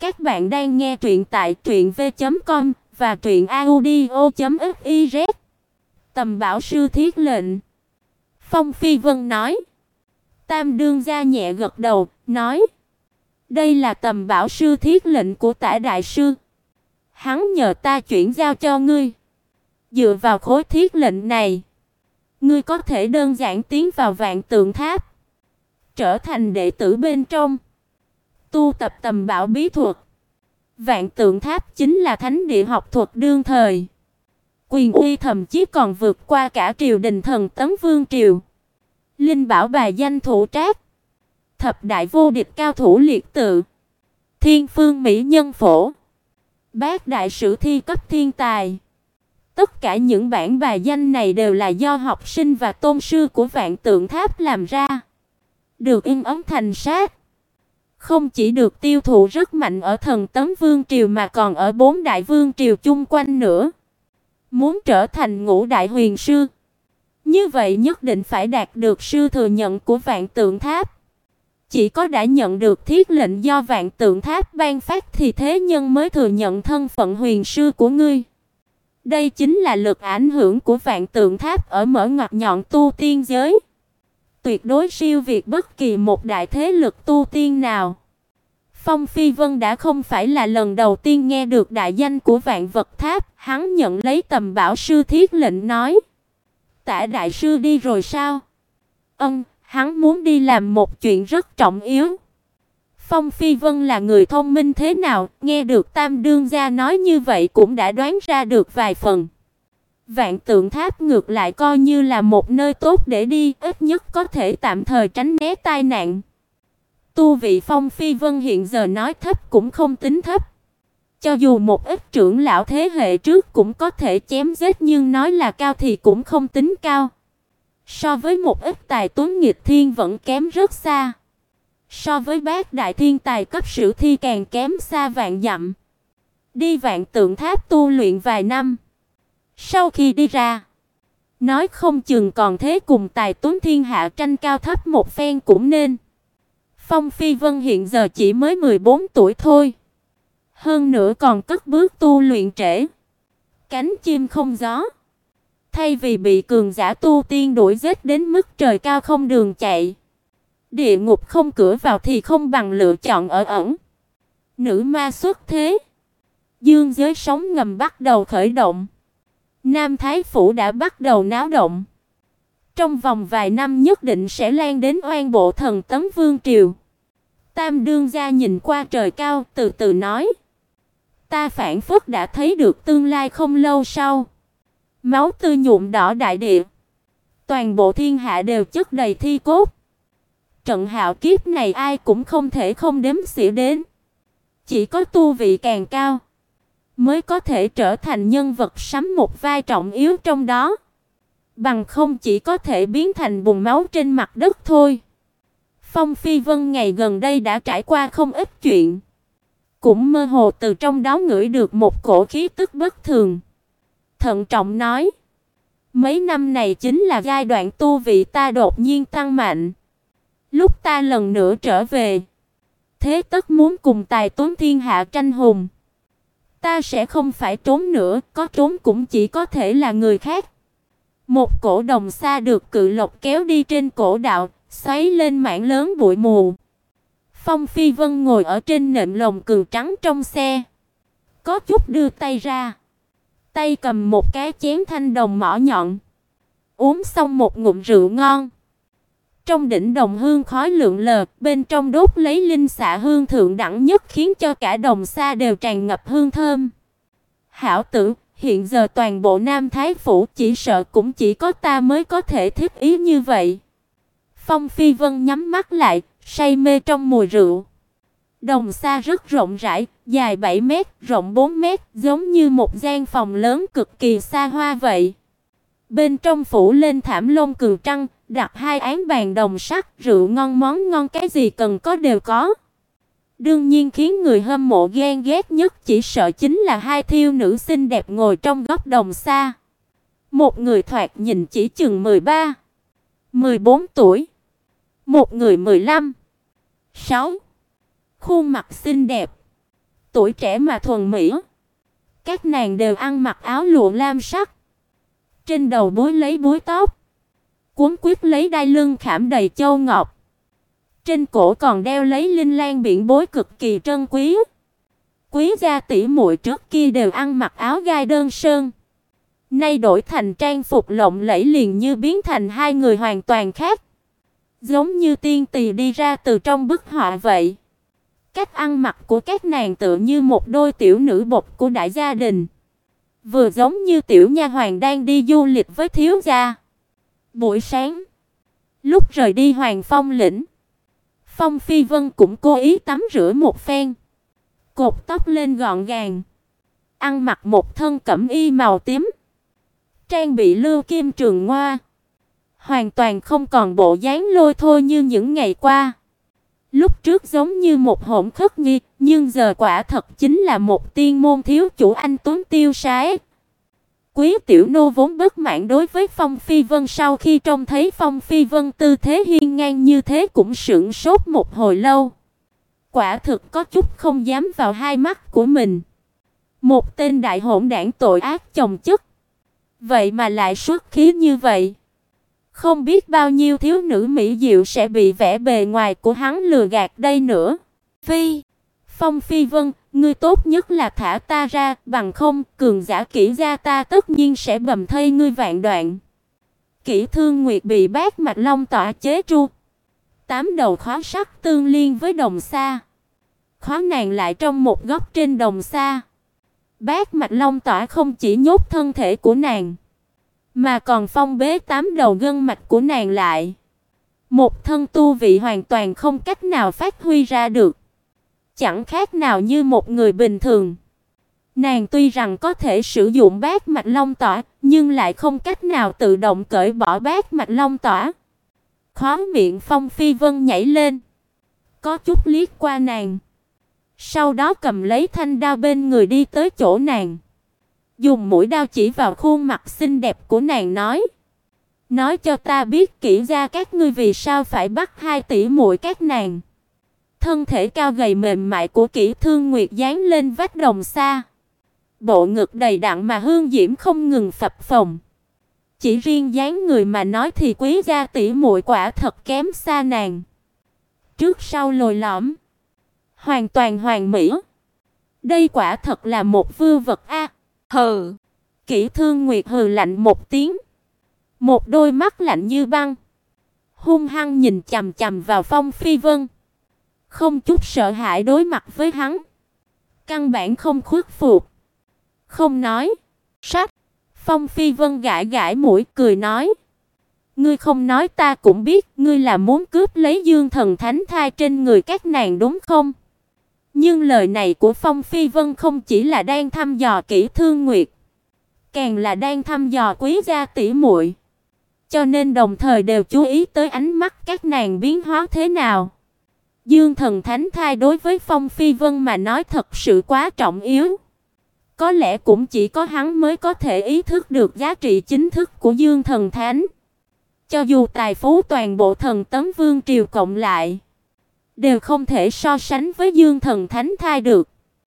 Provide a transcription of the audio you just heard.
Các bạn đang nghe truyện tại truyệnv.com và truyệnaudio.fiz. Tầm Bảo sư thiết lệnh. Phong Phi Vân nói. Tam đương gia nhẹ gật đầu, nói: "Đây là Tầm Bảo sư thiết lệnh của Tả đại sư. Hắn nhờ ta chuyển giao cho ngươi. Dựa vào khối thiết lệnh này, ngươi có thể đơn giản tiến vào Vạn Tượng Tháp, trở thành đệ tử bên trong." Tu tập tầm bảo bí thuật. Vạn Tượng Tháp chính là thánh địa học thuật đương thời. Quyền uy thậm chí còn vượt qua cả triều đình thần tấn vương triều. Linh bảo bài danh thủ trác, thập đại vô địch cao thủ liệt tự, thiên phương mỹ nhân phổ, bát đại sử thi cấp thiên tài. Tất cả những bản bài danh này đều là do học sinh và tôn sư của Vạn Tượng Tháp làm ra, được in ấn thành sách không chỉ được tiêu thụ rất mạnh ở thần tấm vương triều mà còn ở bốn đại vương triều chung quanh nữa. Muốn trở thành ngũ đại huyền sư, như vậy nhất định phải đạt được sư thừa nhận của Vạn Tượng Tháp. Chỉ có đã nhận được thiết lệnh do Vạn Tượng Tháp ban phát thì thế nhân mới thừa nhận thân phận huyền sư của ngươi. Đây chính là lực ảnh hưởng của Vạn Tượng Tháp ở mở ngoặt nhọn tu tiên giới tuyệt đối siêu việt bất kỳ một đại thế lực tu tiên nào. Phong Phi Vân đã không phải là lần đầu tiên nghe được đại danh của Vạn Vật Tháp, hắn nhận lấy tầm bảo sư thiết lệnh nói: "Tả đại sư đi rồi sao?" "Ừm, hắn muốn đi làm một chuyện rất trọng yếu." Phong Phi Vân là người thông minh thế nào, nghe được Tam đương gia nói như vậy cũng đã đoán ra được vài phần. Vạn Tượng Tháp ngược lại coi như là một nơi tốt để đi, ít nhất có thể tạm thời tránh né tai nạn. Tu vị Phong Phi Vân hiện giờ nói thấp cũng không tính thấp. Cho dù một ít trưởng lão thế hệ trước cũng có thể chém giết nhưng nói là cao thì cũng không tính cao. So với một ít tài tuấn nghịch thiên vẫn kém rất xa. So với bác đại thiên tài cấp sử thi càng kém xa vạn dặm. Đi vạn tượng tháp tu luyện vài năm. Sau khi đi ra, nói không chừng còn thế cùng tài tuấn thiên hạ tranh cao thấp một phen cũng nên. Phong Phi Vân hiện giờ chỉ mới 14 tuổi thôi. Hơn nữa còn cất bước tu luyện trễ. Cánh chim không gió. Thay vì bị cường giả tu tiên đuổi giết đến mức trời cao không đường chạy, địa ngục không cửa vào thì không bằng lựa chọn ở ẩn. Nữ ma xuất thế, dương giới sóng ngầm bắt đầu khởi động. Nam Thái phủ đã bắt đầu náo động. Trong vòng vài năm nhất định sẽ lan đến oan bộ thần tấm vương triều. Tam đương gia nhìn qua trời cao, từ từ nói: "Ta phản phất đã thấy được tương lai không lâu sau." Máu tươi nhuộm đỏ đại địa. Toàn bộ thiên hạ đều chất đầy thi cốt. Trận hạo kiếp này ai cũng không thể không đếm xỉa đến. Chỉ có tu vị càng cao, mới có thể trở thành nhân vật sắm một vai trọng yếu trong đó. Bằng không chỉ có thể biến thành bùn máu trên mặt đất thôi. Phong Phi Vân ngày gần đây đã trải qua không ít chuyện, cũng mơ hồ từ trong đó ngửi được một cổ khí tức bất thường. Thận trọng nói: "Mấy năm này chính là giai đoạn tu vị ta đột nhiên tăng mạnh. Lúc ta lần nữa trở về, thế tất muốn cùng tài tốn thiên hạ tranh hùng." Ta sẽ không phải trốn nữa, có trốn cũng chỉ có thể là người khác. Một cổ đồng xa được cự lộc kéo đi trên cổ đạo, xoáy lên mảng lớn bụi mù. Phong Phi Vân ngồi ở trên nệm lồng cừu trắng trong xe, có chút đưa tay ra, tay cầm một cái chén thanh đồng mỏ nhọn, uống xong một ngụm rượu ngon. Trong đỉnh đồng hương khói lượn lờ, bên trong đốt lấy linh xạ hương thượng đẳng nhất khiến cho cả đồng xa đều tràn ngập hương thơm. Hảo tử, hiện giờ toàn bộ Nam Thái phủ chỉ sợ cũng chỉ có ta mới có thể thiết ý như vậy. Phong Phi Vân nhắm mắt lại, say mê trong mùi rượu. Đồng xa rất rộng rãi, dài 7 mét, rộng 4 mét, giống như một gian phòng lớn cực kỳ xa hoa vậy. Bên trong phủ lên thảm lông cừu trăng, đặt hai án bàn đồng sắt, rượu ngon món ngon cái gì cần có đều có. Đương nhiên khiến người hâm mộ ghen ghét nhất chỉ sợ chính là hai thiêu nữ xinh đẹp ngồi trong góc đồng xa. Một người thoạt nhìn chỉ chừng 13, 14 tuổi, một người 15, 6. Khuôn mặt xinh đẹp, Tuổi trẻ mà thuần mỹ. Các nàng đều ăn mặc áo lụa lam sắc. Trên đầu búi lấy búi tóc. Cuốn quyết lấy đai lưng khảm đầy châu ngọc. Trên cổ còn đeo lấy linh lan biển bối cực kỳ trân quý. Quý gia tỷ muội trước kia đều ăn mặc áo gai đơn sơn. Nay đổi thành trang phục lộng lẫy liền như biến thành hai người hoàn toàn khác. Giống như tiên tỳ đi ra từ trong bức họa vậy. Cách ăn mặc của các nàng tựa như một đôi tiểu nữ bột của đại gia đình. Vừa giống như tiểu nha hoàng đang đi du lịch với thiếu gia. Buổi sáng, lúc rời đi Hoàng Phong lĩnh, Phong Phi Vân cũng cố ý tắm rửa một phen, cột tóc lên gọn gàng, ăn mặc một thân cẩm y màu tím, trang bị lưu kim trường ngoa, hoàn toàn không còn bộ dáng lôi thôi như những ngày qua. Lúc trước giống như một hỗn khất nghi, nhưng giờ quả thật chính là một tiên môn thiếu chủ anh tuấn tiêu sái. Quý tiểu nô vốn bất mãn đối với Phong Phi Vân sau khi trông thấy Phong Phi Vân tư thế hiên ngang như thế cũng sững sốt một hồi lâu. Quả thực có chút không dám vào hai mắt của mình. Một tên đại hỗn đảng tội ác chồng chất. Vậy mà lại xuất khí như vậy. Không biết bao nhiêu thiếu nữ mỹ diệu sẽ bị vẻ bề ngoài của hắn lừa gạt đây nữa. Phi, Phong Phi Vân, ngươi tốt nhất là thả ta ra, bằng không, cường giả kỹ gia ta tất nhiên sẽ bầm thây ngươi vạn đoạn. Kỷ Thương Nguyệt bị bát mạch long tỏa chế tru. Tám đầu khóa sắc tương liên với đồng xa. Khóa nàng lại trong một góc trên đồng xa. Bát mạch long tỏa không chỉ nhốt thân thể của nàng, mà còn phong bế tám đầu gân mạch của nàng lại. Một thân tu vị hoàn toàn không cách nào phát huy ra được chẳng khác nào như một người bình thường. Nàng tuy rằng có thể sử dụng bát mạch long tỏa, nhưng lại không cách nào tự động cởi bỏ bát mạch long tỏa. Khóe miệng Phong Phi Vân nhảy lên, có chút liếc qua nàng. Sau đó cầm lấy thanh đao bên người đi tới chỗ nàng. Dùng mũi đao chỉ vào khuôn mặt xinh đẹp của nàng nói: "Nói cho ta biết kỹ ra các ngươi vì sao phải bắt hai tỷ muội các nàng." Thân thể cao gầy mềm mại của Kỷ Thương Nguyệt dán lên vách đồng xa. Bộ ngực đầy đặn mà hương diễm không ngừng phập phồng. Chỉ riêng dáng người mà nói thì quý gia tỷ muội quả thật kém xa nàng. Trước sau lồi lõm, hoàn toàn hoàn mỹ. Đây quả thật là một vư vật a. hừ. Kỷ Thương Nguyệt hừ lạnh một tiếng. Một đôi mắt lạnh như băng, hung hăng nhìn chằm chằm vào Phong Phi Vân không chút sợ hãi đối mặt với hắn. Căn bản không khuất phục. Không nói. Sách. Phong Phi Vân gãi gãi mũi cười nói. Ngươi không nói ta cũng biết, ngươi là muốn cướp lấy Dương Thần Thánh thai trên người các nàng đúng không? Nhưng lời này của Phong Phi Vân không chỉ là đang thăm dò kỹ Thương Nguyệt, càng là đang thăm dò quý gia tỷ muội. Cho nên đồng thời đều chú ý tới ánh mắt các nàng biến hóa thế nào. Dương thần thánh thai đối với Phong Phi Vân mà nói thật sự quá trọng yếu. Có lẽ cũng chỉ có hắn mới có thể ý thức được giá trị chính thức của Dương thần thánh. Cho dù tài phú toàn bộ thần tấm vương triều cộng lại, đều không thể so sánh với Dương thần thánh thai được.